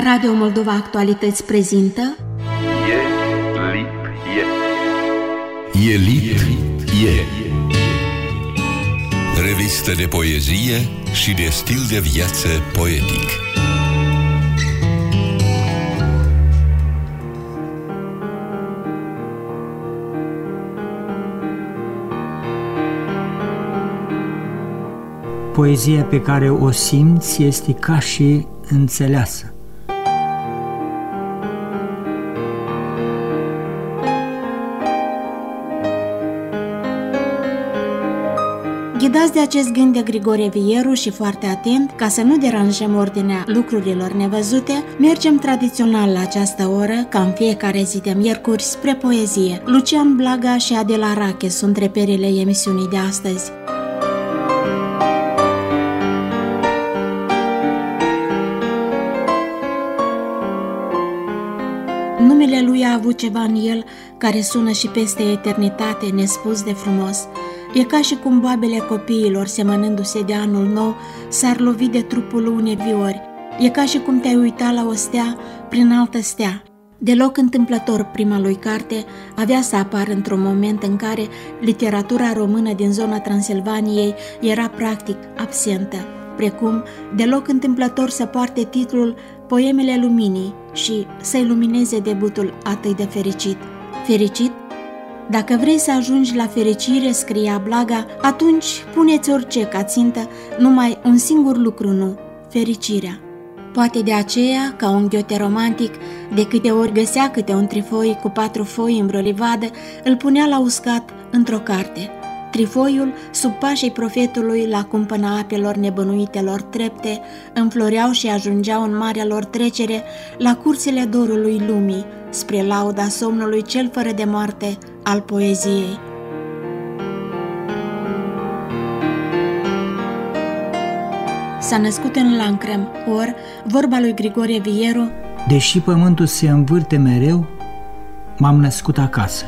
Radio Moldova Actualități prezintă E lip e. E lip e. Revistă de poezie și de stil de viață poetic. Poezia pe care o simți este ca și înțeleasă. Ghidați de acest gând de Grigore Vieru și foarte atent, ca să nu deranjăm ordinea lucrurilor nevăzute, mergem tradițional la această oră, ca în fiecare zi de miercuri, spre poezie. Lucian Blaga și Adela Rache sunt reperele emisiunii de astăzi. Numele lui a avut ceva în el care sună și peste eternitate, nespus de frumos. E ca și cum babele copiilor, semănându-se de anul nou, s-ar lovi de trupul unei viori. E ca și cum te-ai uita la o stea prin altă stea. Deloc întâmplător prima lui carte avea să apară într-un moment în care literatura română din zona Transilvaniei era practic absentă, precum deloc întâmplător să poarte titlul Poemele Luminii și să lumineze debutul atât de fericit. Fericit dacă vrei să ajungi la fericire, scria Blaga, atunci puneți orice ca țintă, numai un singur lucru nu, fericirea. Poate de aceea, ca un ghiote romantic, de câte ori găsea câte un trifoi cu patru foi în vreo livadă, îl punea la uscat într-o carte. Trifoiul, sub pașii profetului la cumpăna apelor nebănuitelor trepte, înfloreau și ajungeau în marea lor trecere la curțile dorului lumii, spre lauda somnului cel fără de moarte al poeziei. S-a născut în Lancrem, or, vorba lui Grigore Vieru, Deși pământul se învârte mereu, m-am născut acasă.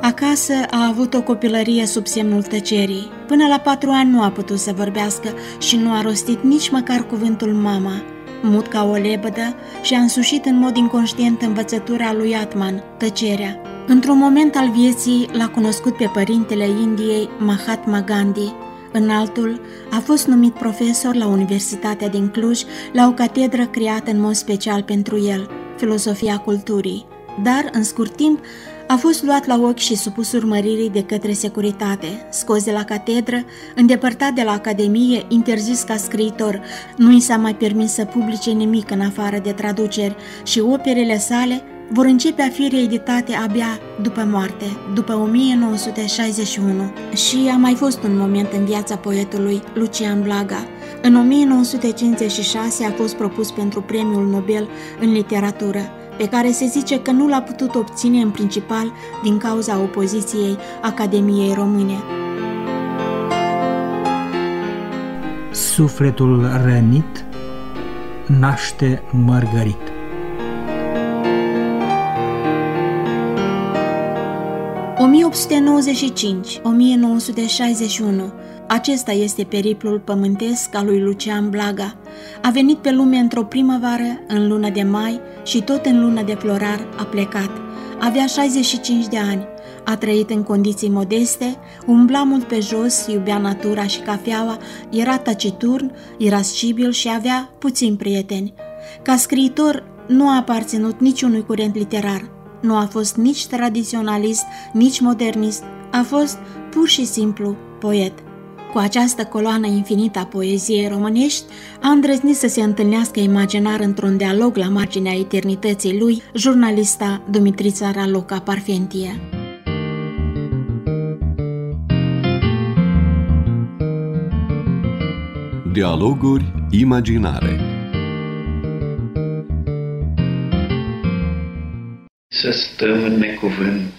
Acasă a avut o copilărie sub semnul tăcerii. Până la patru ani nu a putut să vorbească și nu a rostit nici măcar cuvântul mama. Mut ca o lebădă și a însușit în mod inconștient învățătura lui Atman, tăcerea. Într-un moment al vieții l-a cunoscut pe părintele Indiei Mahatma Gandhi. În altul, a fost numit profesor la Universitatea din Cluj, la o catedră creată în mod special pentru el, filosofia culturii. Dar, în scurt timp, a fost luat la ochi și supus urmăririi de către securitate, scos de la catedră, îndepărtat de la academie, interzis ca scriitor, nu i s-a mai permis să publice nimic în afară de traduceri și operele sale vor începe a fi reeditate abia după moarte, după 1961. Și a mai fost un moment în viața poetului Lucian Blaga. În 1956 a fost propus pentru Premiul Nobel în literatură, pe care se zice că nu l-a putut obține în principal din cauza opoziției Academiei Române. Sufletul rănit naște mărgărit. ...1895-1961. Acesta este periplul pământesc al lui Lucian Blaga. A venit pe lume într-o primăvară, în luna de mai și tot în luna de florar a plecat. Avea 65 de ani. A trăit în condiții modeste, umbla mult pe jos, iubea natura și cafeaua, era taciturn, irascibil și avea puțini prieteni. Ca scriitor, nu a aparținut niciunui curent literar. Nu a fost nici tradiționalist, nici modernist, a fost pur și simplu poet. Cu această coloană infinită a poeziei românești, a îndrăznit să se întâlnească imaginar într-un dialog la marginea eternității lui, jurnalista Dumitrița Raluca Parfentie. Dialoguri imaginare Să stăm în necuvânt,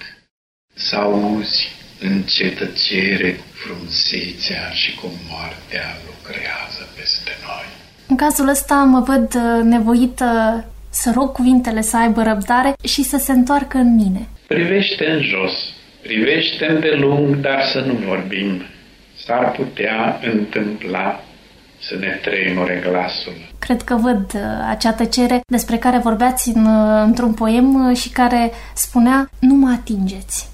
să auzi în cetăcere cu frunzețea și cu moartea lucrează peste noi. În cazul ăsta mă văd uh, nevoită să rog cuvintele să aibă răbdare și să se întoarcă în mine. Privește în jos, privește de lung, dar să nu vorbim. S-ar putea întâmpla să ne tremure glasul. Cred că văd uh, acea tăcere despre care vorbeați în, uh, într-un poem uh, și care spunea nu mă atingeți.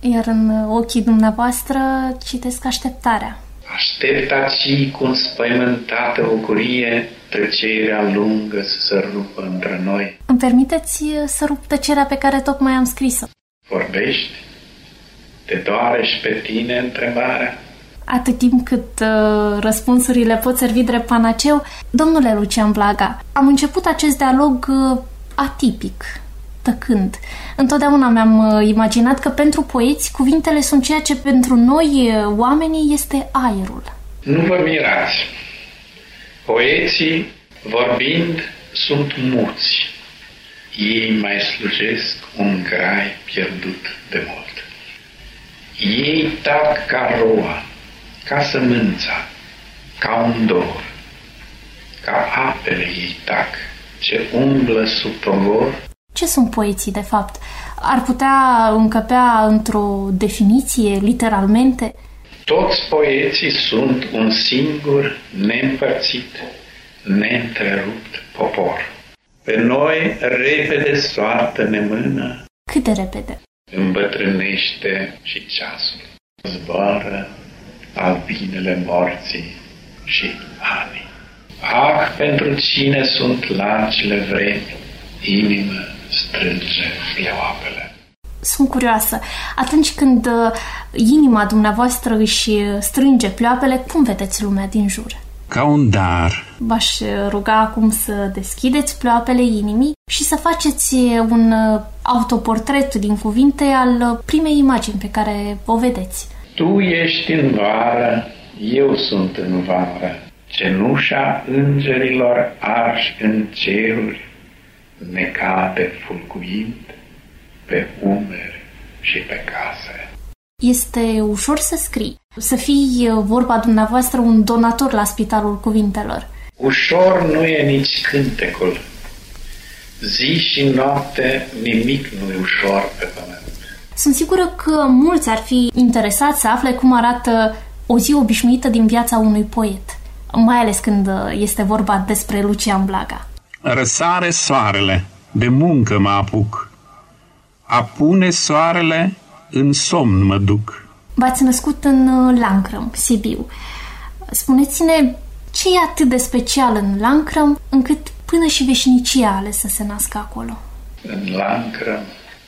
Iar în ochii dumneavoastră citesc așteptarea. Aștept aici cu înspăimântată bucurie tăcerea lungă să se rupă între noi. Îmi permiteți să rup tăcerea pe care tocmai am scris-o? Vorbești? Te doare și pe tine întrebarea? atât timp cât uh, răspunsurile pot servi drept panaceu. Domnule Lucian Blaga, am început acest dialog uh, atipic, tăcând. Întotdeauna mi-am uh, imaginat că pentru poeți cuvintele sunt ceea ce pentru noi, uh, oamenii, este aerul. Nu vă mirați. Poeții, vorbind, sunt muți. Ei mai slujesc un grai pierdut de mult. Ei tac ca roa, ca sămânța, ca un dor, ca apele ei tac, ce umblă sub togor. Ce sunt poeții, de fapt? Ar putea încăpea într-o definiție, literalmente? Toți poeții sunt un singur, neîmpărțit, neîntrerupt popor. Pe noi repede soartă ne mână. Cât de repede? Îmbătrânește și ceasul. Zboară albinele morții și ani. Ah, pentru cine sunt largile vremi, inimă strânge pleoapele. Sunt curioasă. Atunci când uh, inima dumneavoastră își strânge pleoapele, cum vedeți lumea din jur? Ca un dar. V-aș ruga acum să deschideți pleoapele inimii și să faceți un uh, autoportret din cuvinte al primei imagini pe care o vedeți. Tu ești în vară, eu sunt în vară. Cenușa îngerilor arși în ceruri ne cade fulguind pe umeri și pe case. Este ușor să scrii, să fii vorba dumneavoastră un donator la Spitalul Cuvintelor. Ușor nu e nici cântecul. Zi și noapte nimic nu e ușor pe pământ. Sunt sigură că mulți ar fi interesați să afle cum arată o zi obișnuită din viața unui poet, mai ales când este vorba despre Lucian Blaga. Răsare soarele, de muncă mă apuc. Apune soarele, în somn mă duc. V-ați născut în Lancrăm, Sibiu. Spuneți-ne ce e atât de special în Lancrăm încât până și veșnicia a ales să se nască acolo? În Lancrăm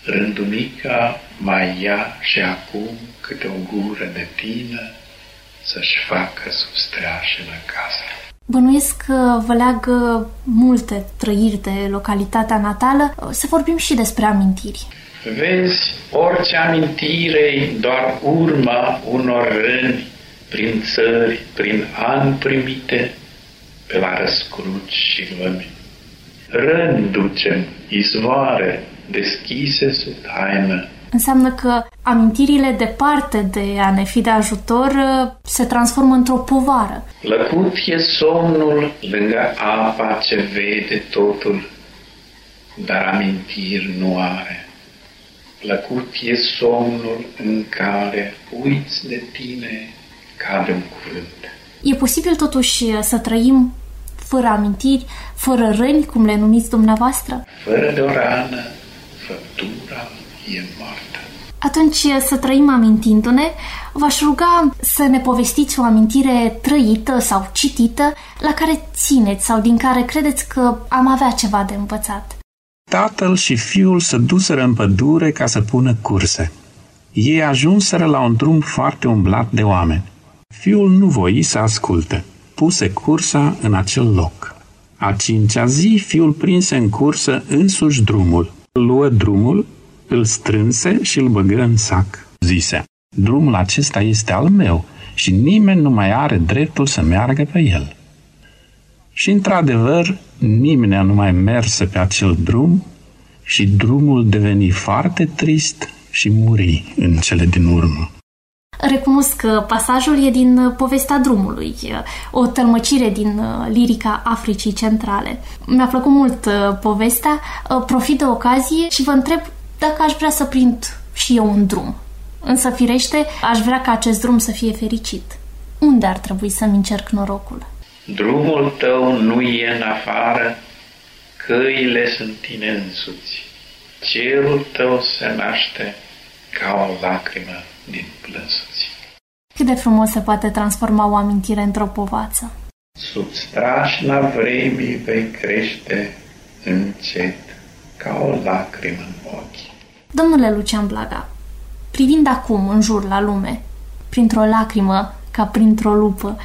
rândunica mai ia și acum câte o gură de tine să-și facă sub streașele casă. Bănuiesc că vă leagă multe trăiri de localitatea natală. Să vorbim și despre amintiri. Vezi, orice amintire doar urma unor răni prin țări, prin ani primite, pe la răscruci și lămi. Răni ducem, izvoare, deschise sub taină. Înseamnă că amintirile departe de a ne fi de ajutor se transformă într-o povară. Lăcut e somnul lângă apa ce vede totul, dar amintiri nu are. Plăcut e somnul în care uiți de tine ca de un cuvânt. E posibil totuși să trăim fără amintiri, fără răni, cum le numiți dumneavoastră? Fără de o rană, făptura e moartă. Atunci să trăim amintindu-ne, v-aș ruga să ne povestiți o amintire trăită sau citită la care țineți sau din care credeți că am avea ceva de învățat. Tatăl și fiul se duseră în pădure ca să pună curse. Ei ajunseră la un drum foarte umblat de oameni. Fiul nu voi să asculte. Puse cursa în acel loc. A cincea zi, fiul prinse în cursă însuși drumul luă drumul, îl strânse și îl băgă în sac. Zise, drumul acesta este al meu și nimeni nu mai are dreptul să meargă pe el. Și într-adevăr, nimeni nu mai merse pe acel drum și drumul deveni foarte trist și muri în cele din urmă. Recunosc că pasajul e din uh, povestea drumului, uh, o tălmăcire din uh, lirica Africii Centrale. Mi-a plăcut mult povestea, profit de ocazie și vă întreb dacă aș vrea să prind și eu un drum. Însă, firește, aș vrea ca acest drum să fie fericit. Unde ar trebui să-mi încerc norocul? Drumul tău nu e în afară, căile sunt tine însuți. Cerul tău se naște ca o lacrimă din plânsuți. Cât de frumos se poate transforma o amintire într-o povață. Sub strașna vremii vei crește încet ca o lacrimă în ochi. Domnule Lucian Blaga, privind acum în jur la lume, printr-o lacrimă ca printr-o lupă,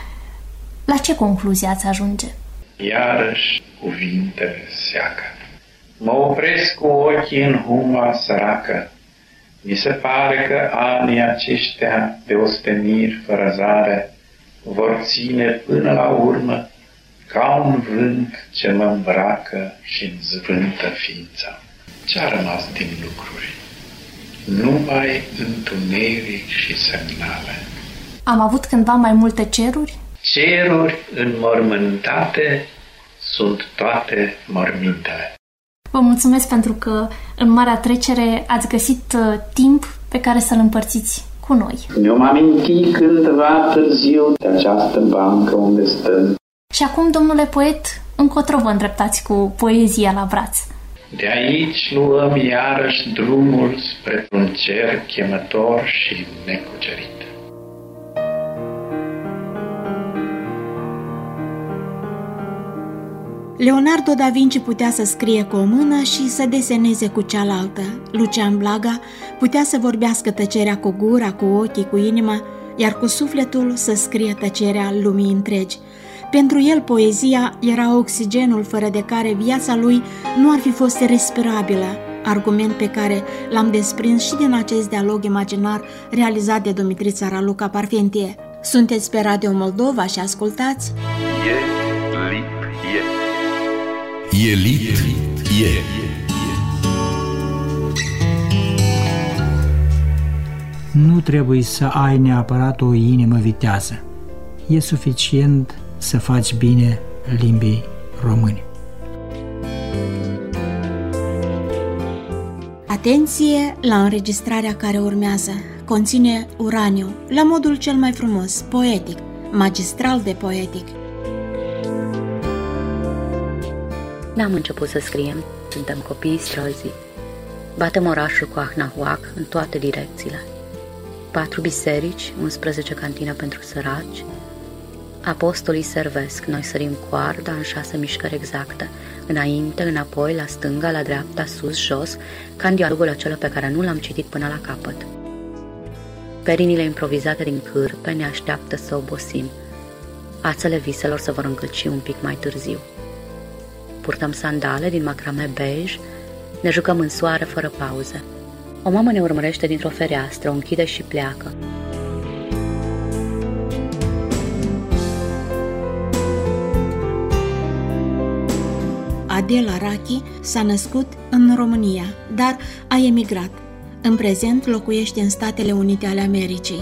la ce concluzie ați ajunge? Iarăși cuvintele seacă. Mă opresc cu ochii în huma săracă. Mi se pare că anii aceștia de osteniri fără zare vor ține până la urmă ca un vânt ce mă îmbracă și îmi zvântă ființa. Ce-a rămas din lucruri? Numai întuneric și semnale. Am avut cândva mai multe ceruri? Ceruri înmormântate sunt toate mormintele. Vă mulțumesc pentru că în Marea Trecere ați găsit uh, timp pe care să-l împărțiți cu noi. Ne-am amintit cândva târziu de această bancă unde stăm. Și acum, domnule poet, încotro vă îndreptați cu poezia la braț. De aici luăm iarăși drumul spre un cer chemător și necucerit. Leonardo da Vinci putea să scrie cu o mână și să deseneze cu cealaltă. Lucian Blaga putea să vorbească tăcerea cu gura, cu ochii, cu inima, iar cu sufletul să scrie tăcerea lumii întregi. Pentru el, poezia era oxigenul fără de care viața lui nu ar fi fost respirabilă, argument pe care l-am desprins și din acest dialog imaginar realizat de Dumitrița Raluca Parfentie. Sunteți pe Radio Moldova și ascultați... E lip e. E lip e. Nu trebuie să ai neapărat o inimă vitează. E suficient să faci bine limbii române. Atenție la înregistrarea care urmează. Conține uraniu, la modul cel mai frumos, poetic, magistral de poetic. N-am început să scriem, suntem copii străzii. Batem orașul cu ahnahuac în toate direcțiile. Patru biserici, 11 cantine pentru săraci, Apostolii servesc, noi sărim coarda în șase mișcări exacte, înainte, înapoi, la stânga, la dreapta, sus, jos, ca în dialogul acela pe care nu l-am citit până la capăt. Perinile improvizate din cârpe ne așteaptă să obosim. Ațele viselor se vor încălci un pic mai târziu. Purtăm sandale din macrame bej, ne jucăm în soare fără pauze. O mamă ne urmărește dintr-o fereastră, o închide și pleacă. Adela Rachi s-a născut în România, dar a emigrat. În prezent locuiește în Statele Unite ale Americii.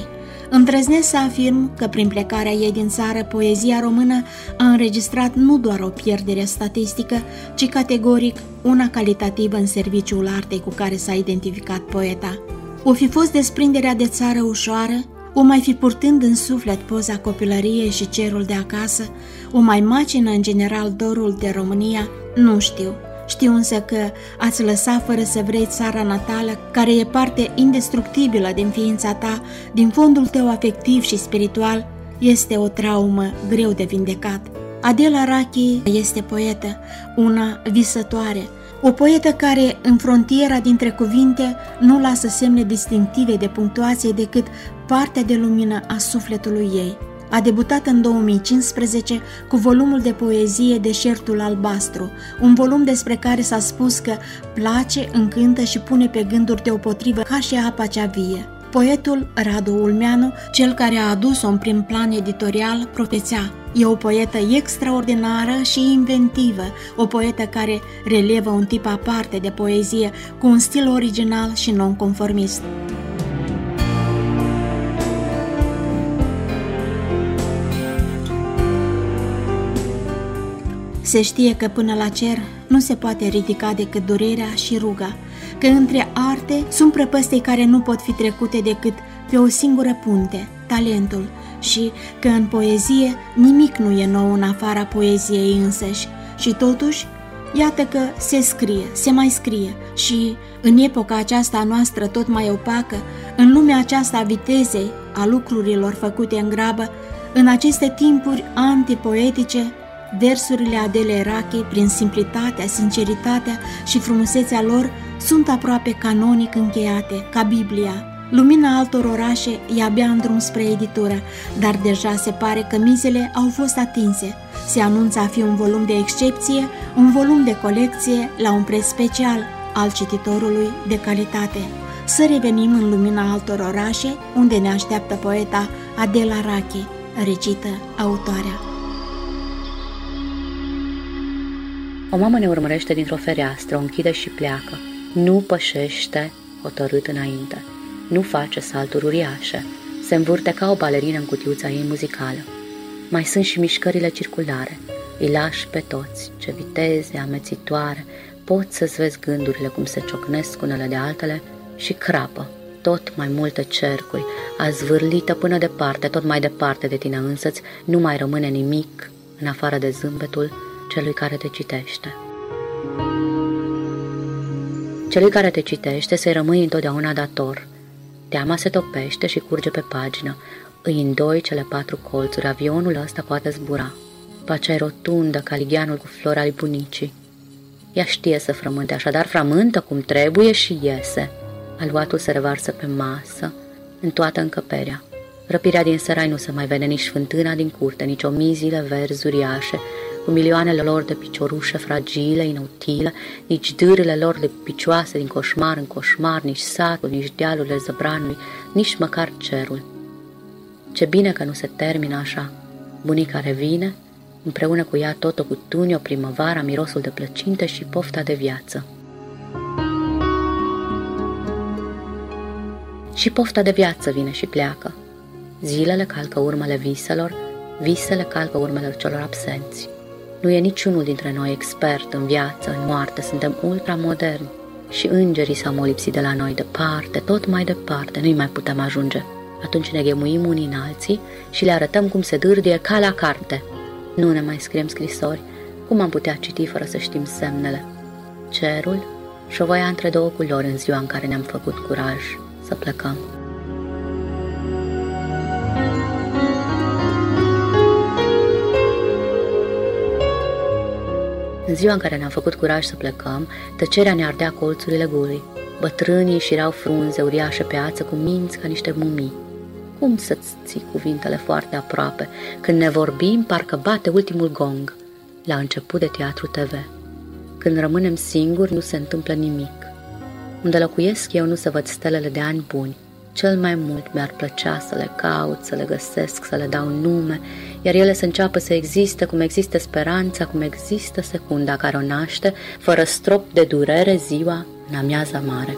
Îndrăznesc să afirm că prin plecarea ei din țară, poezia română a înregistrat nu doar o pierdere statistică, ci categoric una calitativă în serviciul artei cu care s-a identificat poeta. O fi fost desprinderea de țară ușoară, o mai fi purtând în suflet poza copilăriei și cerul de acasă, o mai macină în general dorul de România, nu știu. Știu însă că ați lăsat fără să vrei țara natală, care e parte indestructibilă din ființa ta, din fondul tău afectiv și spiritual, este o traumă greu de vindecat. Adela Rachi este poetă, una visătoare, o poetă care, în frontiera dintre cuvinte, nu lasă semne distinctive de punctuație decât partea de lumină a sufletului ei. A debutat în 2015 cu volumul de poezie Deșertul Albastru, un volum despre care s-a spus că place, încântă și pune pe gânduri deopotrivă ca și apa cea vie. Poetul Radu Ulmeanu, cel care a adus-o în prim plan editorial, profețea E o poetă extraordinară și inventivă, o poetă care relevă un tip aparte de poezie cu un stil original și nonconformist. Se știe că până la cer nu se poate ridica decât durerea și ruga, că între arte sunt prăpăstii care nu pot fi trecute decât pe o singură punte, talentul, și că în poezie nimic nu e nou în afara poeziei însăși. Și totuși Iată că se scrie, se mai scrie și, în epoca aceasta noastră tot mai opacă, în lumea aceasta a vitezei, a lucrurilor făcute în grabă, în aceste timpuri antipoetice, versurile Adele Rache, prin simplitatea, sinceritatea și frumusețea lor, sunt aproape canonic încheiate, ca Biblia. Lumina altor orașe e abia în drum spre editură, dar deja se pare că mizele au fost atinse. Se anunță a fi un volum de excepție, un volum de colecție la un preț special al cititorului de calitate. Să revenim în lumina altor orașe, unde ne așteaptă poeta Adela Rachi, recită autoarea. O mamă ne urmărește dintr-o fereastră, o închide și pleacă. Nu pășește hotărât înainte. Nu face salturi uriașe. Se învârte ca o balerină în cutiuța ei muzicală. Mai sunt și mișcările circulare. Îi lași pe toți, ce viteze amețitoare, poți să-ți vezi gândurile cum se ciocnesc unele de altele și crapă tot mai multe cercuri, zvârlită până departe, tot mai departe de tine însăți, nu mai rămâne nimic în afară de zâmbetul celui care te citește. Celui care te citește să-i rămâi întotdeauna dator. Teama se topește și curge pe pagină. Îi îndoi cele patru colțuri, avionul ăsta poate zbura. Pacea e rotundă ca ligianul cu flora al bunicii. Ea știe să frământe, așadar frământă cum trebuie și iese. Aluatul se revarsă pe masă, în toată încăperea. Răpirea din sărai nu se mai vede nici fântâna din curte, nici omizile verzi uriașe, cu milioanele lor de piciorușe fragile, inutile, nici dârele lor de picioase din coșmar în coșmar, nici satul, nici dealurile zăbranului, nici măcar cerul. Ce bine că nu se termină așa. Bunica revine, împreună cu ea tot o cutuni, o primăvară, mirosul de plăcinte și pofta de viață. Și pofta de viață vine și pleacă. Zilele calcă urmele viselor, visele calcă urmele celor absenți. Nu e niciunul dintre noi expert în viață, în moarte, suntem ultramoderni și îngerii s-au molipsit de la noi departe, tot mai departe, nu-i mai putem ajunge. Atunci ne ghemuim unii în alții și le arătăm cum se dârdie ca la carte. Nu ne mai scriem scrisori, cum am putea citi fără să știm semnele? Cerul șovoia între două culori în ziua în care ne-am făcut curaj să plecăm. În ziua în care ne-am făcut curaj să plecăm, tăcerea ne ardea colțurile gurii. Bătrânii și erau frunze uriașe pe ață cu minți ca niște mumii. Cum să-ți ții cuvintele foarte aproape? Când ne vorbim, parcă bate ultimul gong. La început de teatru TV. Când rămânem singuri, nu se întâmplă nimic. Unde locuiesc eu nu se văd stelele de ani buni. Cel mai mult mi-ar plăcea să le caut, să le găsesc, să le dau nume, iar ele să înceapă să existe cum există speranța, cum există secunda care o naște, fără strop de durere ziua în amiaza mare.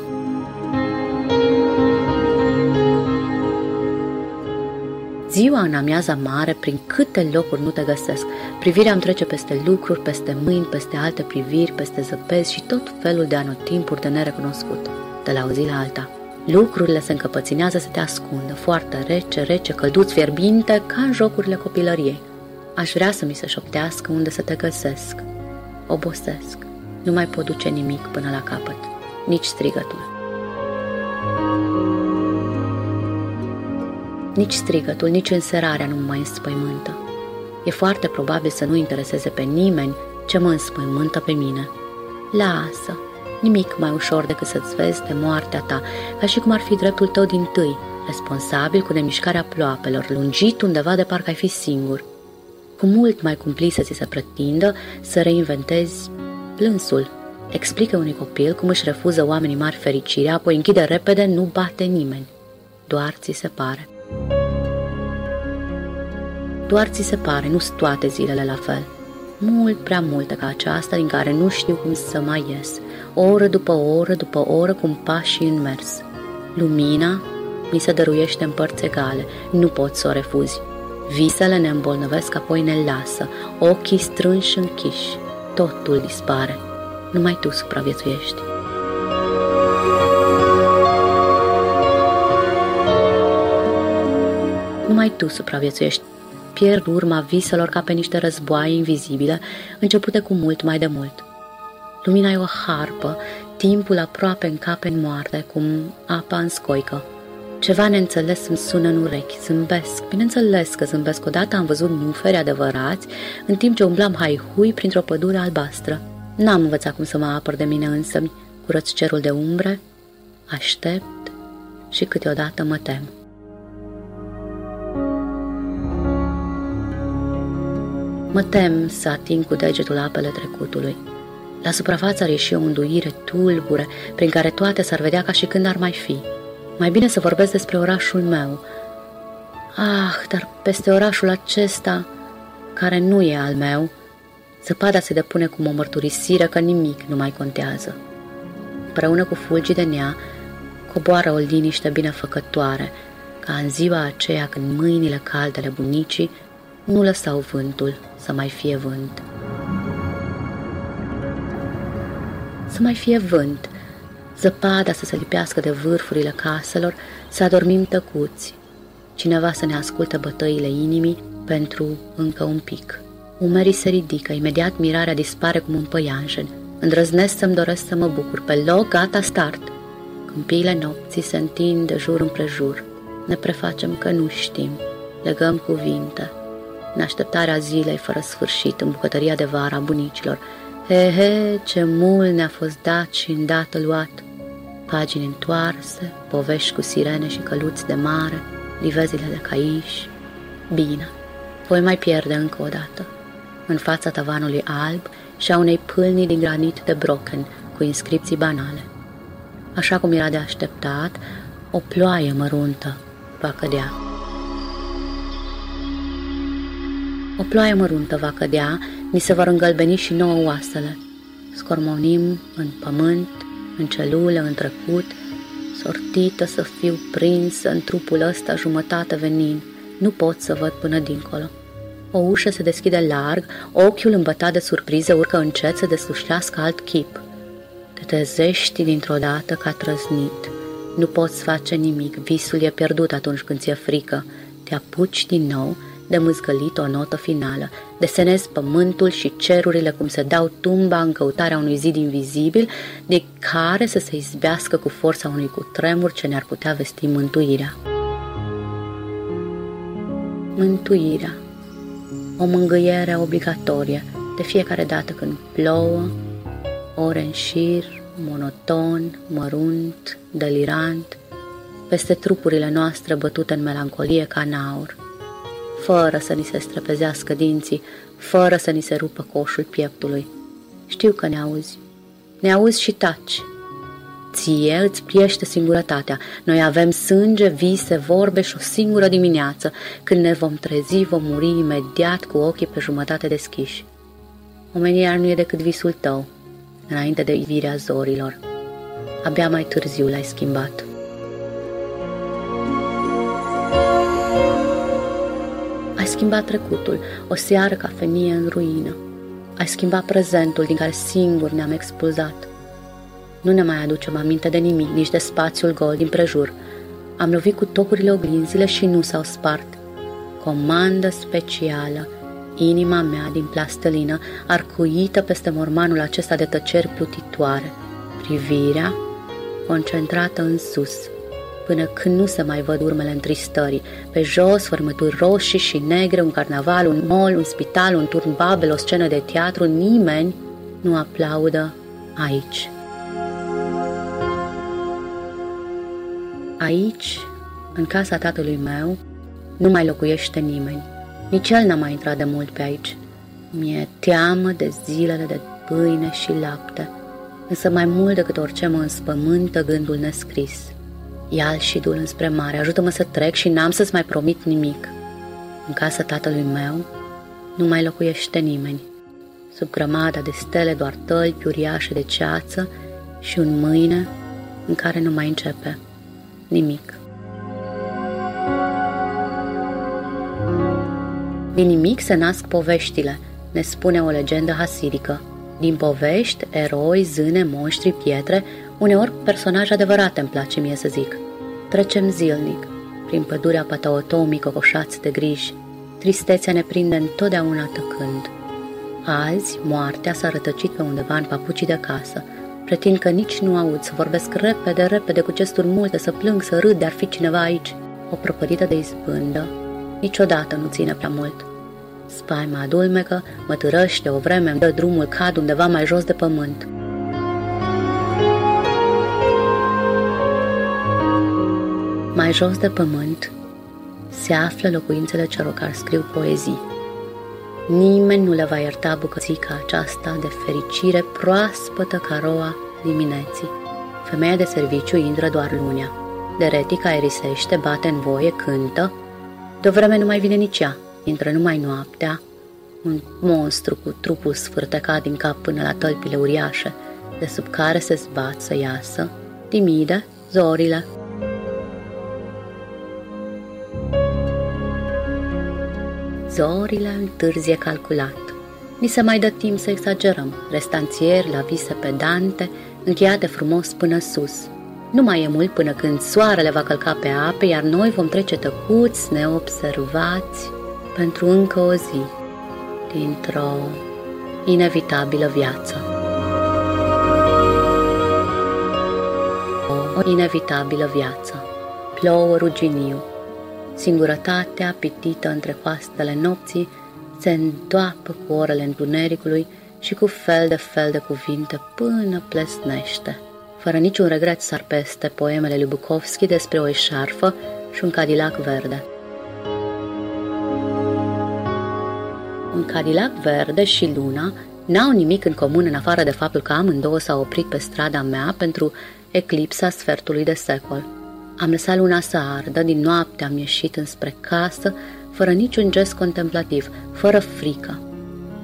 Ziua în amiaza mare, prin câte locuri nu te găsesc, privirea îmi trece peste lucruri, peste mâini, peste alte priviri, peste zăpezi și tot felul de anotimpuri de nerecunoscut, de la o zi la alta. Lucrurile se încăpăținează să te ascundă, foarte rece, rece, călduț, fierbinte, ca în jocurile copilăriei. Aș vrea să mi se șoptească unde să te găsesc. Obosesc. Nu mai pot duce nimic până la capăt, nici strigătul. Nici strigătul, nici înserarea nu mă mai înspăimântă. E foarte probabil să nu intereseze pe nimeni ce mă înspăimântă pe mine. Lasă, nimic mai ușor decât să-ți vezi de moartea ta, ca și cum ar fi dreptul tău din tâi, responsabil cu nemișcarea ploapelor, lungit undeva de parcă ai fi singur. Cu mult mai cumplit să ți se pretindă să reinventezi plânsul. Explică unui copil cum își refuză oamenii mari fericirea, apoi închide repede, nu bate nimeni. Doar ți se pare. Doar ți se pare, nu sunt toate zilele la fel. Mult prea multe ca aceasta din care nu știu cum să mai ies. O oră după o oră după o oră cum pași în mers. Lumina mi se dăruiește în părți egale, nu pot să o refuzi. Visele ne îmbolnăvesc, apoi ne lasă, ochii strânși închiși, totul dispare. Numai tu supraviețuiești. Numai tu supraviețuiești. Pierd urma viselor ca pe niște războaie invizibile, începute cu mult mai de mult. Lumina e o harpă, timpul aproape în cap în moarte, cum apa în scoică. Ceva neînțeles îmi sună în urechi, zâmbesc. Bineînțeles că zâmbesc. Odată am văzut muferi adevărați, în timp ce umblam haihui printr-o pădure albastră. N-am învățat cum să mă apăr de mine însă, curăț cerul de umbre, aștept și câteodată mă tem. Mă tem să ating cu degetul apele trecutului. La suprafață ar ieși o înduire tulbure, prin care toate s-ar vedea ca și când ar mai fi. Mai bine să vorbesc despre orașul meu. Ah, dar peste orașul acesta, care nu e al meu, zăpada se depune cum o mărturisire că nimic nu mai contează. Împreună cu fulgii de nea, coboară o liniște binefăcătoare, ca în ziua aceea când mâinile caldele bunicii nu lăsau vântul să mai fie vânt. Să mai fie vânt, zăpada să se lipească de vârfurile caselor, să adormim tăcuți, cineva să ne ascultă bătăile inimii pentru încă un pic. Umerii se ridică, imediat mirarea dispare cum un păianjen. Îndrăznesc să-mi doresc să mă bucur. Pe loc, gata, start. Câmpiile nopții se întind de jur împrejur. Ne prefacem că nu știm. Legăm cuvinte. În așteptarea zilei fără sfârșit, în bucătăria de vara a bunicilor. He, he, ce mult ne-a fost dat și îndată luat. Pagini întoarse, povești cu sirene și căluți de mare, livezile de caiș. Bine, voi mai pierde încă o dată. În fața tavanului alb și a unei pâlnii din granit de broken cu inscripții banale. Așa cum era de așteptat, o ploaie măruntă va cădea. O ploaie măruntă va cădea, ni se vor îngălbeni și nouă oasele. Scormonim în pământ, în celulă, în trecut, sortită să fiu prinsă în trupul ăsta jumătate venin. Nu pot să văd până dincolo. O ușă se deschide larg, ochiul îmbătat de surpriză urcă încet să deslușească alt chip. Te trezești dintr-o dată ca trăznit. Nu poți face nimic, visul e pierdut atunci când ți-e frică. Te apuci din nou de mâzgălit o notă finală. Desenezi pământul și cerurile cum se dau tumba în căutarea unui zid invizibil de care să se izbească cu forța unui cutremur ce ne-ar putea vesti mântuirea. Mântuirea. O mângâiere obligatorie de fiecare dată când plouă, ore în șir, monoton, mărunt, delirant, peste trupurile noastre bătute în melancolie ca în aur fără să ni se străpezească dinții, fără să ni se rupă coșul pieptului. Știu că ne auzi. Ne auzi și taci. Ție îți priește singurătatea. Noi avem sânge, vise, vorbe și o singură dimineață. Când ne vom trezi, vom muri imediat cu ochii pe jumătate deschiși. Omenia nu e decât visul tău, înainte de ivirea zorilor. Abia mai târziu l-ai schimbat. Schimbat trecutul, o seară ca femeie în ruină. Ai schimbat prezentul din care singur ne-am expulzat. Nu ne mai aducem aminte de nimic, nici de spațiul gol din prejur. Am lovit cu tocurile oglinzile și nu s-au spart. Comandă specială, inima mea din plastelină, arcuită peste mormanul acesta de tăceri plutitoare. Privirea concentrată în sus, până când nu se mai văd urmele întristării. Pe jos, formături roșii și negre, un carnaval, un mall, un spital, un turn babel, o scenă de teatru, nimeni nu aplaudă aici. Aici, în casa tatălui meu, nu mai locuiește nimeni. Nici el n-a mai intrat de mult pe aici. Mi-e teamă de zilele de pâine și lapte, însă mai mult decât orice mă înspământă gândul nescris – ia și dul înspre mare, ajută-mă să trec și n-am să-ți mai promit nimic. În casa tatălui meu nu mai locuiește nimeni. Sub grămada de stele doar tălpi uriașe de ceață și un mâine în care nu mai începe nimic. Din nimic se nasc poveștile, ne spune o legendă hasidică. Din povești, eroi, zâne, monștri, pietre, Uneori personaje adevărate îmi place mie să zic. Trecem zilnic. prin pădurea pataotomii cocoșați de griji, tristețea ne prinde întotdeauna tăcând. Azi, moartea s-a rătăcit pe undeva în papucii de casă, Pretind că nici nu aud să vorbesc repede, repede, cu gesturi multe, să plâng, să râd, de ar fi cineva aici. O prăpădită de izbândă niciodată nu ține prea mult. Spaima adulmecă, mă târăște o vreme, îmi dă drumul, cad undeva mai jos de pământ. Mai jos de pământ se află locuințele celor care scriu poezii. Nimeni nu le va ierta bucățica aceasta de fericire proaspătă ca roa dimineții. Femeia de serviciu intră doar lunea. Deretica erisește, bate în voie, cântă. De o vreme nu mai vine nici ea. Intră numai noaptea, un monstru cu trupul sfârtecat din cap până la tălpile uriașe, de sub care se zbat să iasă, timide, zorile, zorile întârzie calculat. Ni se mai dă timp să exagerăm, restanțieri la vise pedante, încheiate frumos până sus. Nu mai e mult până când soarele va călca pe ape, iar noi vom trece tăcuți, neobservați, pentru încă o zi, dintr-o inevitabilă viață. O inevitabilă viață. Plouă ruginiu, Singurătatea, pitită între coastele nopții, se întoapă cu orele întunericului și cu fel de fel de cuvinte până plesnește. Fără niciun regret sar peste poemele lui Bukowski despre o eșarfă și un cadilac verde. Un cadilac verde și luna n-au nimic în comun în afară de faptul că amândouă s-au oprit pe strada mea pentru eclipsa sfertului de secol. Am lăsat luna să ardă, din noapte am ieșit înspre casă, fără niciun gest contemplativ, fără frică.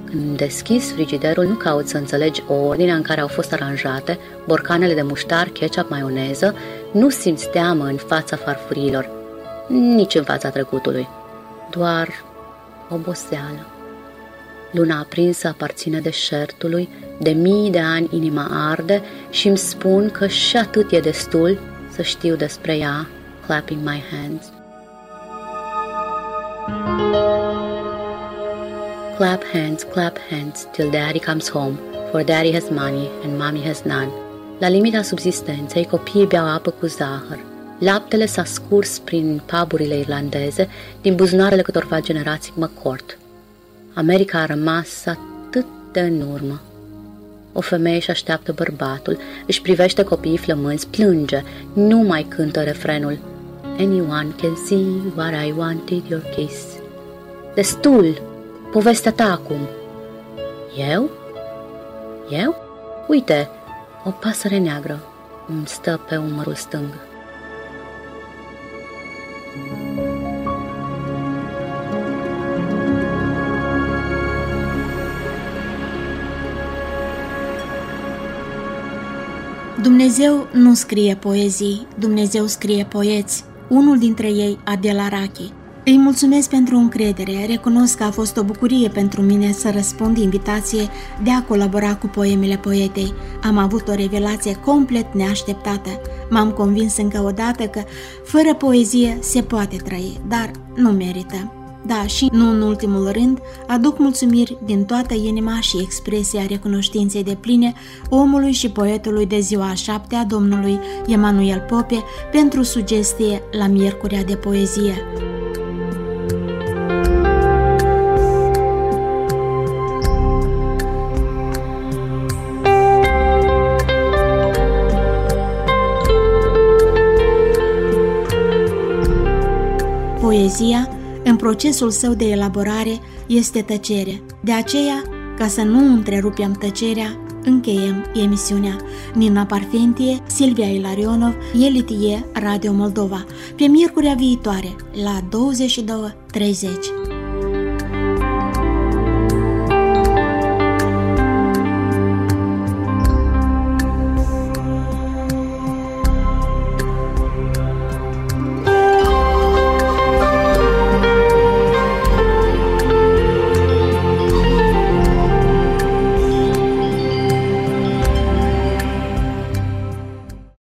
Când deschis frigiderul, nu caut să înțelegi ordinea în care au fost aranjate borcanele de muștar, ketchup, maioneză, nu simți teamă în fața farfurilor, nici în fața trecutului, doar oboseală. Luna aprinsă aparține deșertului, de mii de ani inima arde și îmi spun că și atât e destul să știu despre ea, clapping my hands. Clap hands, clap hands, till daddy comes home, for daddy has money and mommy has none. La limita subsistenței, copiii beau apă cu zahăr. Laptele s-a scurs prin paburile irlandeze, din buzunarele câtorva generații măcort. America a rămas atât de în urmă. O femeie își așteaptă bărbatul, își privește copiii flămânzi, plânge, nu mai cântă refrenul. Anyone can see what I wanted your kiss. Destul! Povestea ta acum. Eu? Eu? Uite, o pasăre neagră îmi stă pe umărul stâng. Dumnezeu nu scrie poezii, Dumnezeu scrie poeți. Unul dintre ei, Adela Rachi. Îi mulțumesc pentru încredere, recunosc că a fost o bucurie pentru mine să răspund invitație de a colabora cu poemele poetei. Am avut o revelație complet neașteptată. M-am convins încă o dată că fără poezie se poate trăi, dar nu merită. Da, și nu în ultimul rând, aduc mulțumiri din toată inima și expresia recunoștinței de pline omului și poetului de ziua a șaptea domnului Emanuel Pope pentru sugestie la Miercurea de Poezie. Poezia în procesul său de elaborare este tăcere. De aceea, ca să nu întrerupem tăcerea, încheiem emisiunea. Nina Parfentie, Silvia Ilarionov, Elitie, Radio Moldova, pe miercurea viitoare, la 22.30.